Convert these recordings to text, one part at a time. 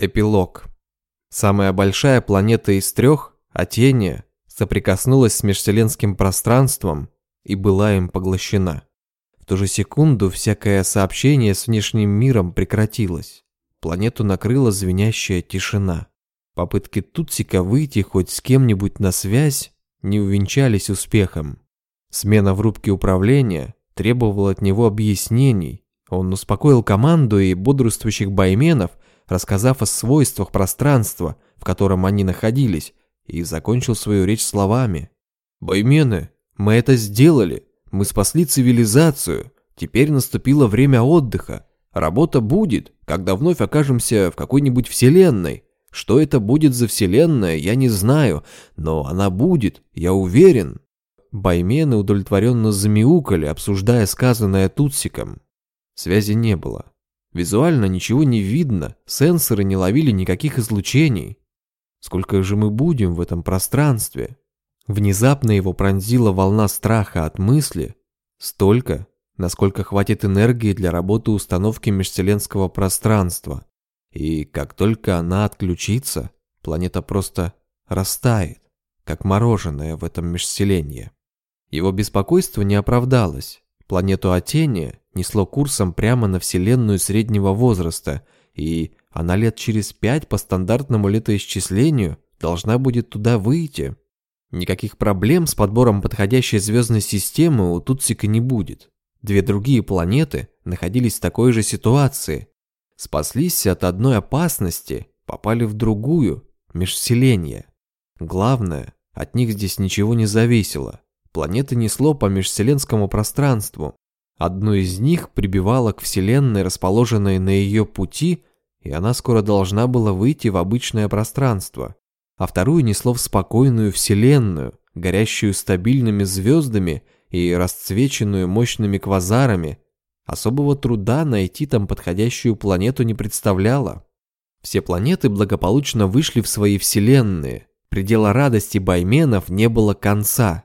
Эпилог. Самая большая планета из трех, Атения, соприкоснулась с межвселенским пространством и была им поглощена. В ту же секунду всякое сообщение с внешним миром прекратилось. Планету накрыла звенящая тишина. Попытки Тутсика выйти хоть с кем-нибудь на связь не увенчались успехом. Смена в рубке управления требовала от него объяснений. Он успокоил команду и бодрствующих байменов – рассказав о свойствах пространства, в котором они находились, и закончил свою речь словами. «Боймены, мы это сделали. Мы спасли цивилизацию. Теперь наступило время отдыха. Работа будет, когда вновь окажемся в какой-нибудь вселенной. Что это будет за вселенная, я не знаю, но она будет, я уверен». Баймены удовлетворенно замяукали, обсуждая сказанное Тутсиком. Связи не было. Визуально ничего не видно, сенсоры не ловили никаких излучений. Сколько же мы будем в этом пространстве? Внезапно его пронзила волна страха от мысли. Столько, насколько хватит энергии для работы установки межвселенского пространства. И как только она отключится, планета просто растает, как мороженое в этом межселенье. Его беспокойство не оправдалось. Планету Атения несло курсом прямо на Вселенную среднего возраста, и она лет через пять по стандартному летоисчислению должна будет туда выйти. Никаких проблем с подбором подходящей звездной системы у Тутсика не будет. Две другие планеты находились в такой же ситуации. Спаслись от одной опасности, попали в другую, межвселенье. Главное, от них здесь ничего не зависело. Планеты несло по межвселенскому пространству, Одну из них прибивала к Вселенной, расположенной на ее пути, и она скоро должна была выйти в обычное пространство, а вторую несло в спокойную Вселенную, горящую стабильными звездами и расцвеченную мощными квазарами. Особого труда найти там подходящую планету не представляло. Все планеты благополучно вышли в свои вселенные. Предела радости байменов не было конца.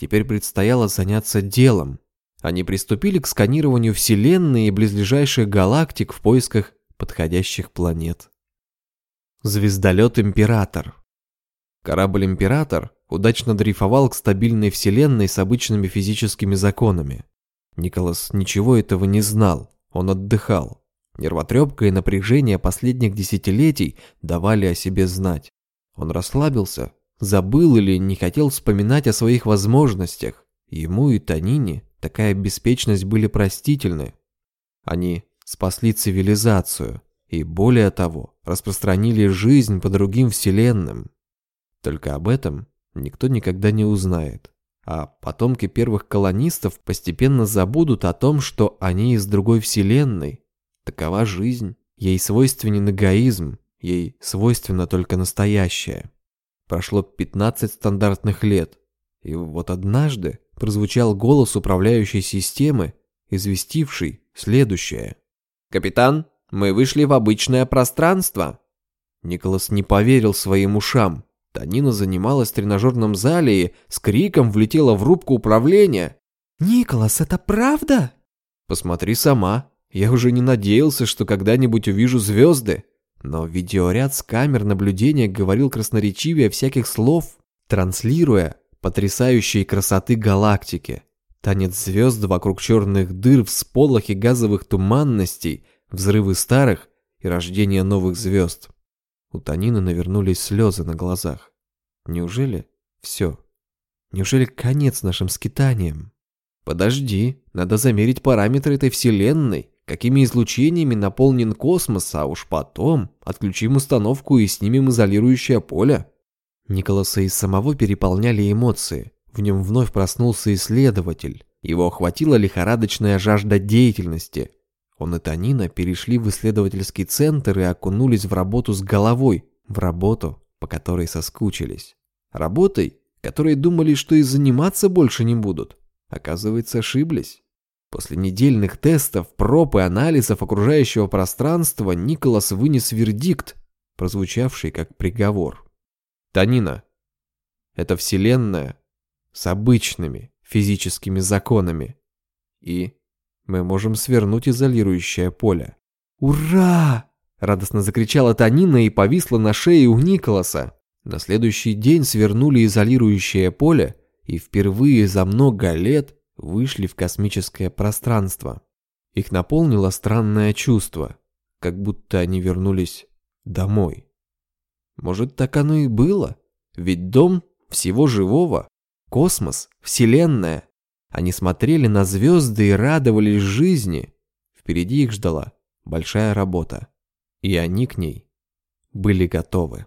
Теперь предстояло заняться делом. Они приступили к сканированию Вселенной и близлежащих галактик в поисках подходящих планет. Звездолет «Император». Корабль «Император» удачно дрейфовал к стабильной Вселенной с обычными физическими законами. Николас ничего этого не знал, он отдыхал. Нервотрепка и напряжение последних десятилетий давали о себе знать. Он расслабился, забыл или не хотел вспоминать о своих возможностях. Ему и Танине такая беспечность были простительны. Они спасли цивилизацию и, более того, распространили жизнь по другим вселенным. Только об этом никто никогда не узнает. А потомки первых колонистов постепенно забудут о том, что они из другой вселенной. Такова жизнь. Ей свойственен эгоизм, ей свойственно только настоящее. Прошло 15 стандартных лет. И вот однажды прозвучал голос управляющей системы, известивший следующее. «Капитан, мы вышли в обычное пространство!» Николас не поверил своим ушам. Танина занималась в тренажерном зале и с криком влетела в рубку управления. «Николас, это правда?» «Посмотри сама. Я уже не надеялся, что когда-нибудь увижу звезды». Но видеоряд с камер наблюдения говорил красноречивее всяких слов, транслируя потрясающей красоты галактики. Танец звезд вокруг черных дыр, всполохи газовых туманностей, взрывы старых и рождение новых звезд. У Танины навернулись слезы на глазах. Неужели все? Неужели конец нашим скитаниям? Подожди, надо замерить параметры этой вселенной, какими излучениями наполнен космос, а уж потом отключим установку и снимем изолирующее поле. Николаса и самого переполняли эмоции. В нем вновь проснулся исследователь. Его охватила лихорадочная жажда деятельности. Он и Танина перешли в исследовательский центр и окунулись в работу с головой, в работу, по которой соскучились. Работой, которой думали, что и заниматься больше не будут. Оказывается, ошиблись. После недельных тестов, проб и анализов окружающего пространства Николас вынес вердикт, прозвучавший как приговор. Танина. Это вселенная с обычными физическими законами. И мы можем свернуть изолирующее поле. «Ура!» Радостно закричала Танина и повисла на шее у Николаса. На следующий день свернули изолирующее поле и впервые за много лет вышли в космическое пространство. Их наполнило странное чувство, как будто они вернулись домой. Может, так оно и было? Ведь дом всего живого, космос, вселенная. Они смотрели на звезды и радовались жизни. Впереди их ждала большая работа и они к ней были готовы.